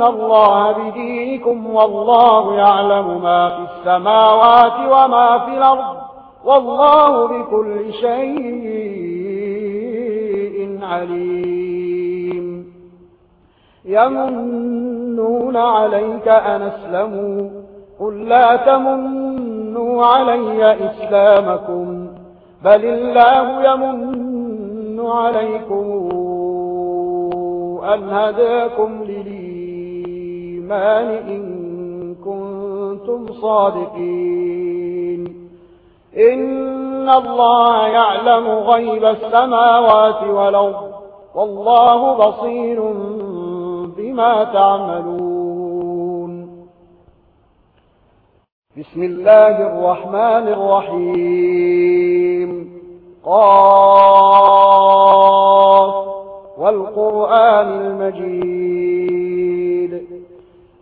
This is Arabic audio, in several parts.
تبغون الله بدينكم والله يعلم ما في السماوات وما في الأرض والله بكل شيء عليم يمنون عليك أن اسلموا قل لا تمنوا علي إسلامكم بل الله يمن عليكم أن هداكم للي الرحمن إن كنتم صادقين. إن الله يعلم غيب السماوات والأرض. والله بصير بما تعملون. بسم الله الرحمن الرحيم. قال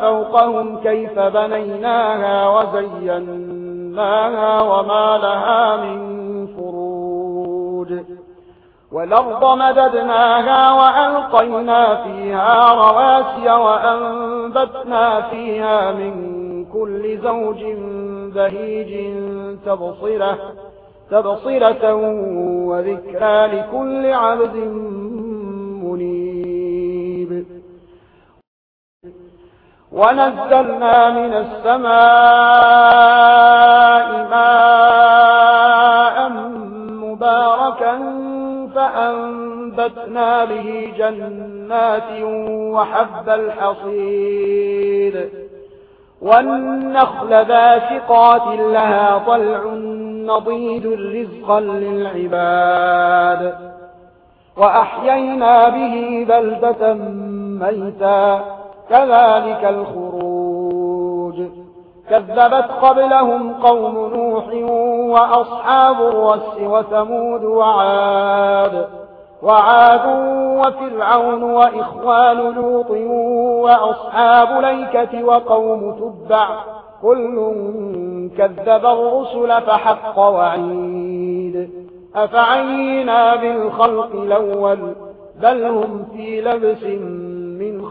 فوقهم كيف بنيناها وزيناها وما لها من فروج. والأرض مددناها وألقينا فيها رواسي وأنبتنا فيها من كل زوج بهيج تبصرة, تبصرة وذكرى لكل عبد منيب. ونزلنا من السماء ماء مباركا فأنبتنا به جنات وحب الحصير والنخل باسقات لها طلع نضيد رزقا للعباد وأحيينا به بلدة ميتا كذلك الخروج. كذبت قبلهم قوم نوح وأصحاب الرس وثمود وعاد. وعاد وفرعون وإخوان لوط وأصحاب ليكة وقوم تبع. كل كذب الرسل فحق وعيد. أفعينا بالخلق الأول؟ بل هم في لبس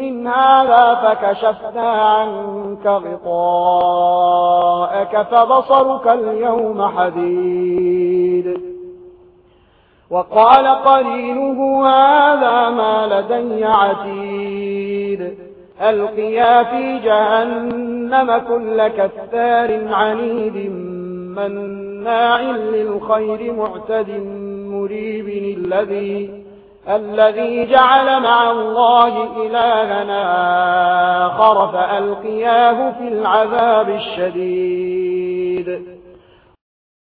من هذا فكشفنا عنك غطاءك فبصرك اليوم حديد. وقال قرينه هذا ما لدي عتيد. ألقيا في جهنم كل كثار عنيد مناع للخير معتد مريب الذي الذي جعل مع الله إلهنا آخر فألقياه في العذاب الشديد.